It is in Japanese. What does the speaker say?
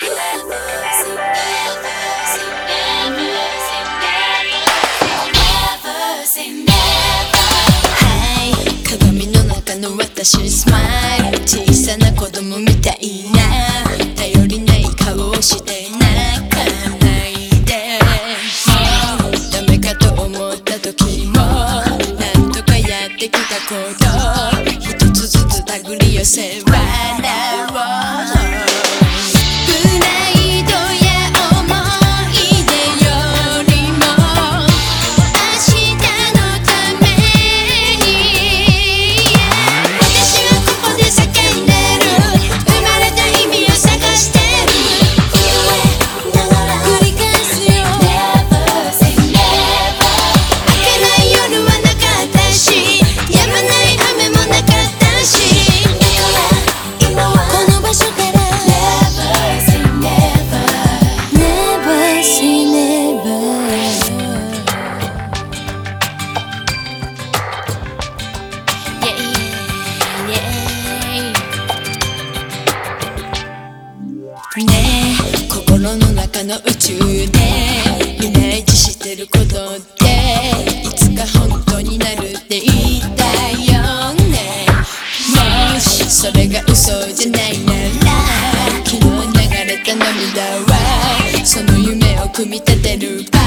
はい鏡の中の私スマイル小さな子供みたいな頼りない顔をして泣かないでもうダメかと思った時もなんとかやってきたこと一つずつ手繰り寄せ笑おう name の宇宙でイメージしてることっていつか本当になるって言いたいよね。もしそれが嘘じゃないなら昨日流れた涙はその夢を組み立てるか